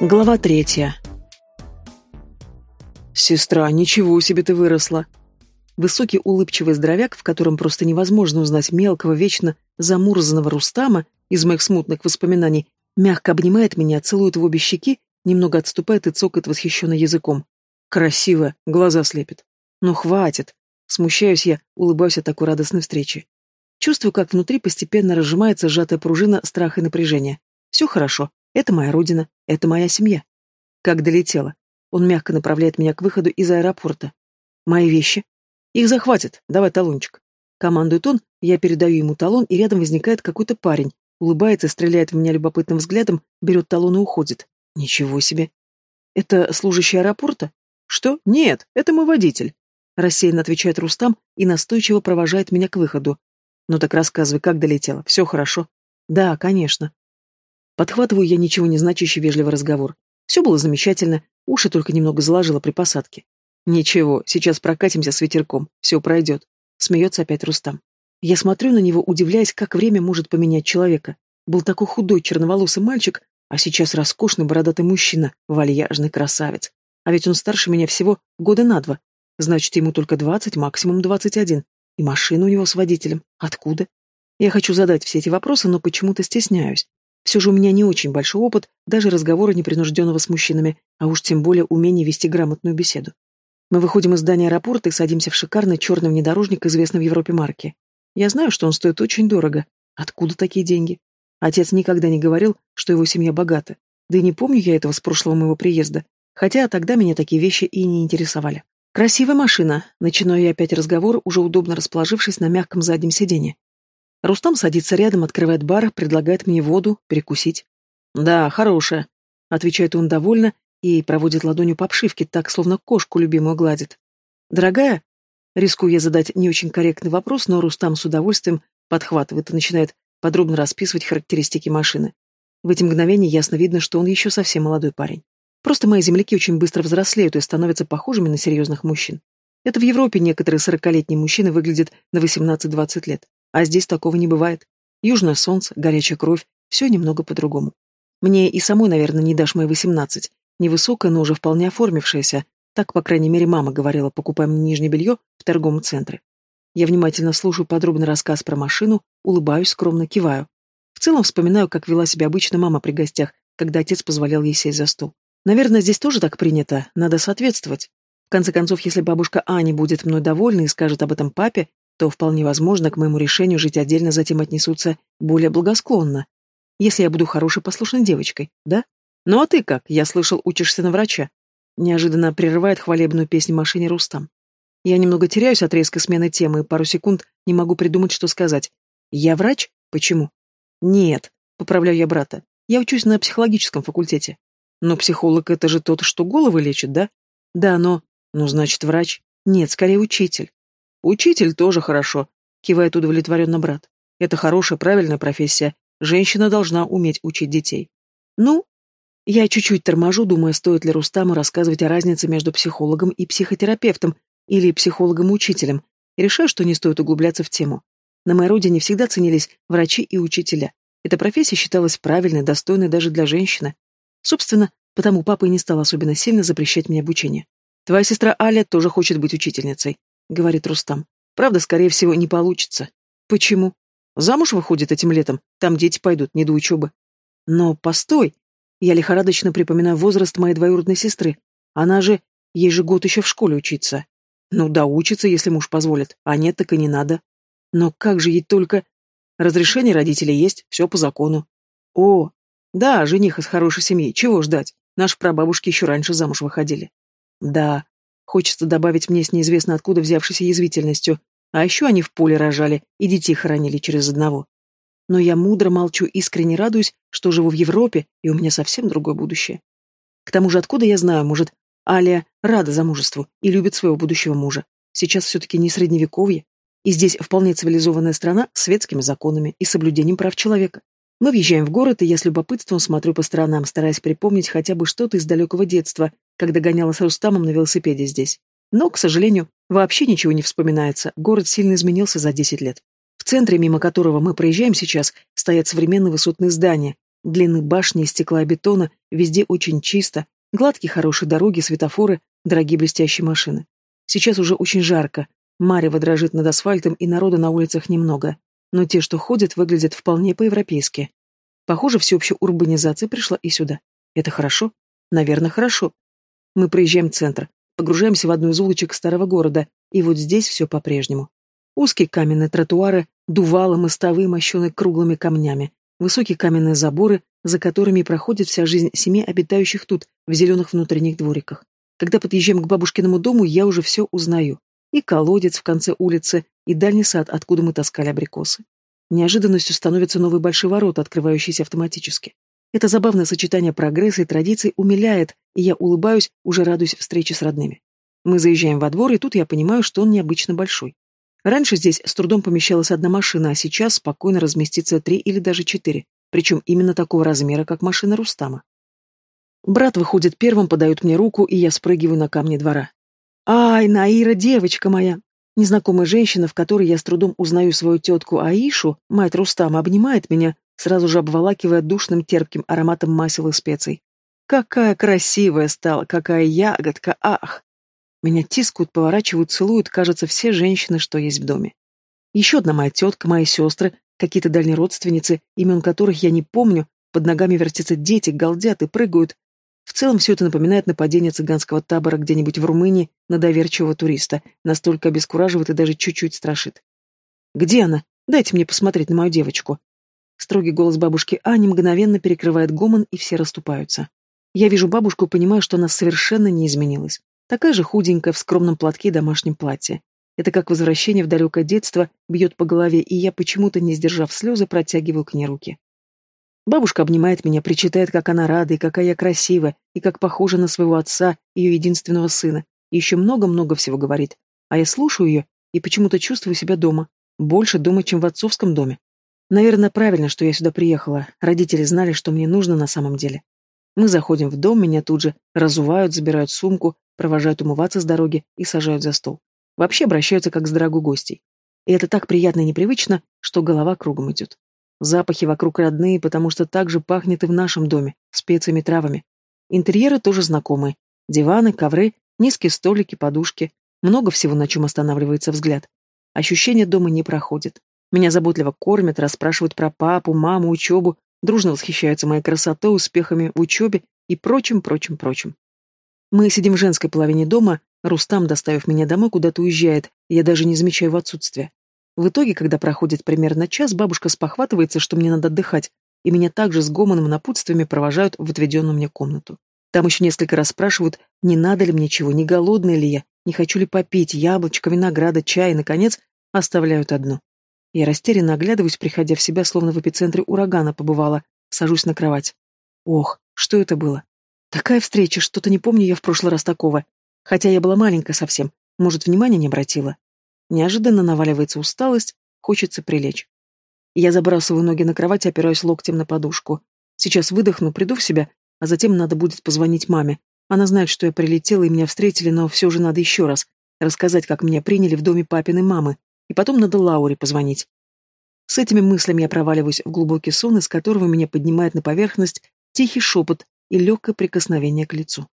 Глава третья. «Сестра, ничего себе ты выросла!» Высокий улыбчивый здоровяк, в котором просто невозможно узнать мелкого, вечно замурзанного Рустама из моих смутных воспоминаний, мягко обнимает меня, целует в обе щеки, немного отступает и цокает восхищенно языком. Красиво, глаза слепит. Ну хватит. Смущаюсь я, улыбаюсь от такой радостной встречи. Чувствую, как внутри постепенно разжимается сжатая пружина страха и напряжения. Все хорошо, это моя родина, это моя семья. Как долетела. Он мягко направляет меня к выходу из аэропорта. Мои вещи. Их захватят, давай талончик. Командует он, я передаю ему талон, и рядом возникает какой-то парень. Улыбается, стреляет в меня любопытным взглядом, берет талон и уходит. Ничего себе. Это служащий аэропорта? Что? Нет, это мой водитель. Рассеянно отвечает Рустам и настойчиво провожает меня к выходу. Ну так рассказывай, как долетела. Все хорошо? Да, конечно. Подхватываю я ничего не значащий вежливый разговор. Все было замечательно, уши только немного заложило при посадке. Ничего, сейчас прокатимся с ветерком, все пройдет. Смеется опять Рустам. Я смотрю на него, удивляясь, как время может поменять человека. Был такой худой черноволосый мальчик, а сейчас роскошный бородатый мужчина, вальяжный красавец. А ведь он старше меня всего года на два. Значит, ему только двадцать, максимум двадцать один. И машина у него с водителем. Откуда? Я хочу задать все эти вопросы, но почему-то стесняюсь. Все же у меня не очень большой опыт даже разговора непринужденного с мужчинами, а уж тем более умение вести грамотную беседу. Мы выходим из здания аэропорта и садимся в шикарный черный внедорожник, известный в Европе марки. Я знаю, что он стоит очень дорого. Откуда такие деньги? Отец никогда не говорил, что его семья богата. Да и не помню я этого с прошлого моего приезда. Хотя тогда меня такие вещи и не интересовали. Красивая машина. Начинаю я опять разговор, уже удобно расположившись на мягком заднем сиденье. Рустам садится рядом, открывает бар, предлагает мне воду, перекусить. «Да, хорошая», — отвечает он довольно и проводит ладонью по обшивке, так, словно кошку любимую гладит. «Дорогая?» Рискую я задать не очень корректный вопрос, но Рустам с удовольствием подхватывает и начинает подробно расписывать характеристики машины. В эти мгновения ясно видно, что он еще совсем молодой парень. Просто мои земляки очень быстро взрослеют и становятся похожими на серьезных мужчин. Это в Европе некоторые сорокалетние мужчины выглядят на 18-20 лет. А здесь такого не бывает. Южное солнце, горячая кровь, все немного по-другому. Мне и самой, наверное, не дашь мои восемнадцать. Невысокая, но уже вполне оформившаяся. Так, по крайней мере, мама говорила, покупаем нижнее белье в торговом центре. Я внимательно слушаю подробный рассказ про машину, улыбаюсь, скромно киваю. В целом вспоминаю, как вела себя обычно мама при гостях, когда отец позволял ей сесть за стол. Наверное, здесь тоже так принято, надо соответствовать. В конце концов, если бабушка Аня будет мной довольна и скажет об этом папе, то вполне возможно к моему решению жить отдельно затем отнесутся более благосклонно. Если я буду хорошей послушной девочкой, да? Ну а ты как? Я слышал, учишься на врача. Неожиданно прерывает хвалебную песню машине Рустам. Я немного теряюсь от резкой смены темы и пару секунд не могу придумать, что сказать. Я врач? Почему? Нет, поправляю я брата. Я учусь на психологическом факультете. Но психолог это же тот, что головы лечит, да? Да, но... Ну, значит, врач. Нет, скорее учитель. Учитель тоже хорошо, кивает удовлетворенно брат. Это хорошая, правильная профессия. Женщина должна уметь учить детей. Ну, я чуть-чуть торможу, думая, стоит ли Рустаму рассказывать о разнице между психологом и психотерапевтом или психологом-учителем, решаю, что не стоит углубляться в тему. На моей родине всегда ценились врачи и учителя. Эта профессия считалась правильной, достойной даже для женщины. Собственно, потому папа и не стал особенно сильно запрещать мне обучение. Твоя сестра Аля тоже хочет быть учительницей. — говорит Рустам. «Правда, скорее всего, не получится». «Почему?» «Замуж выходит этим летом, там дети пойдут, не до учебы». «Но постой!» Я лихорадочно припоминаю возраст моей двоюродной сестры. Она же... Ей же год еще в школе учиться. Ну да, учится, если муж позволит, а нет, так и не надо. Но как же ей только... Разрешение родителей есть, все по закону. О, да, жених из хорошей семьи, чего ждать? Наши прабабушки еще раньше замуж выходили. Да, Хочется добавить мне с неизвестно откуда взявшейся язвительностью. А еще они в поле рожали и детей хоронили через одного. Но я мудро молчу, искренне радуюсь, что живу в Европе, и у меня совсем другое будущее. К тому же откуда я знаю, может, Алия рада замужеству и любит своего будущего мужа. Сейчас все-таки не средневековье, и здесь вполне цивилизованная страна с светскими законами и соблюдением прав человека. Мы въезжаем в город, и я с любопытством смотрю по сторонам, стараясь припомнить хотя бы что-то из далекого детства, когда гоняла с Рустамом на велосипеде здесь. Но, к сожалению, вообще ничего не вспоминается, город сильно изменился за 10 лет. В центре, мимо которого мы проезжаем сейчас, стоят современные высотные здания, Длины башни из стекла и бетона, везде очень чисто, гладкие хорошие дороги, светофоры, дорогие блестящие машины. Сейчас уже очень жарко, марево дрожит над асфальтом и народа на улицах немного, но те, что ходят, выглядят вполне по-европейски. Похоже, всеобщая урбанизация пришла и сюда. Это хорошо? Наверное, хорошо. Мы проезжаем центр, погружаемся в одну из улочек старого города, и вот здесь все по-прежнему. Узкие каменные тротуары, дувалы, мостовые, мощеные круглыми камнями, высокие каменные заборы, за которыми проходит вся жизнь семей, обитающих тут, в зеленых внутренних двориках. Когда подъезжаем к бабушкиному дому, я уже все узнаю. И колодец в конце улицы, и дальний сад, откуда мы таскали абрикосы. Неожиданностью становятся новые большие ворота, открывающиеся автоматически. Это забавное сочетание прогресса и традиций умиляет, и я улыбаюсь, уже радуюсь встрече с родными. Мы заезжаем во двор, и тут я понимаю, что он необычно большой. Раньше здесь с трудом помещалась одна машина, а сейчас спокойно разместится три или даже четыре, причем именно такого размера, как машина Рустама. Брат выходит первым, подает мне руку, и я спрыгиваю на камни двора. «Ай, Наира, девочка моя!» Незнакомая женщина, в которой я с трудом узнаю свою тетку Аишу, мать Рустама, обнимает меня, сразу же обволакивая душным терпким ароматом масел и специй. Какая красивая стала, какая ягодка, ах! Меня тискают, поворачивают, целуют, кажется, все женщины, что есть в доме. Еще одна моя тетка, мои сестры, какие-то дальние родственницы, имен которых я не помню, под ногами вертятся дети, галдят и прыгают, в целом все это напоминает нападение цыганского табора где-нибудь в Румынии на доверчивого туриста, настолько обескураживает и даже чуть-чуть страшит. «Где она? Дайте мне посмотреть на мою девочку». Строгий голос бабушки Ани мгновенно перекрывает гомон, и все расступаются. Я вижу бабушку и понимаю, что она совершенно не изменилась. Такая же худенькая, в скромном платке и домашнем платье. Это как возвращение в далекое детство бьет по голове, и я, почему-то не сдержав слезы, протягиваю к ней руки. Бабушка обнимает меня, причитает, как она рада, и какая я красивая, и как похожа на своего отца, ее единственного сына. И еще много-много всего говорит. А я слушаю ее и почему-то чувствую себя дома. Больше дома, чем в отцовском доме. Наверное, правильно, что я сюда приехала. Родители знали, что мне нужно на самом деле. Мы заходим в дом, меня тут же разувают, забирают сумку, провожают умываться с дороги и сажают за стол. Вообще обращаются как с дорогой гостей. И это так приятно и непривычно, что голова кругом идет. Запахи вокруг родные, потому что так же пахнет и в нашем доме, специями, травами. Интерьеры тоже знакомые. Диваны, ковры, низкие столики, подушки. Много всего, на чем останавливается взгляд. Ощущение дома не проходит. Меня заботливо кормят, расспрашивают про папу, маму, учебу, дружно восхищаются моей красотой, успехами в учебе и прочим, прочим, прочим. Мы сидим в женской половине дома, Рустам, доставив меня домой, куда-то уезжает, я даже не замечаю его отсутствия. В итоге, когда проходит примерно час, бабушка спохватывается, что мне надо отдыхать, и меня также с гомоном напутствиями провожают в отведенную мне комнату. Там еще несколько раз спрашивают, не надо ли мне чего, не голодная ли я, не хочу ли попить, яблочко, винограда, чай, и, наконец, оставляют одно. Я растерянно оглядываюсь, приходя в себя, словно в эпицентре урагана побывала, сажусь на кровать. Ох, что это было? Такая встреча, что-то не помню я в прошлый раз такого. Хотя я была маленькая совсем, может, внимания не обратила. Неожиданно наваливается усталость, хочется прилечь. Я забрасываю ноги на кровать и опираюсь локтем на подушку. Сейчас выдохну, приду в себя, а затем надо будет позвонить маме. Она знает, что я прилетела и меня встретили, но все же надо еще раз рассказать, как меня приняли в доме папиной мамы, и потом надо Лауре позвонить. С этими мыслями я проваливаюсь в глубокий сон, из которого меня поднимает на поверхность тихий шепот и легкое прикосновение к лицу.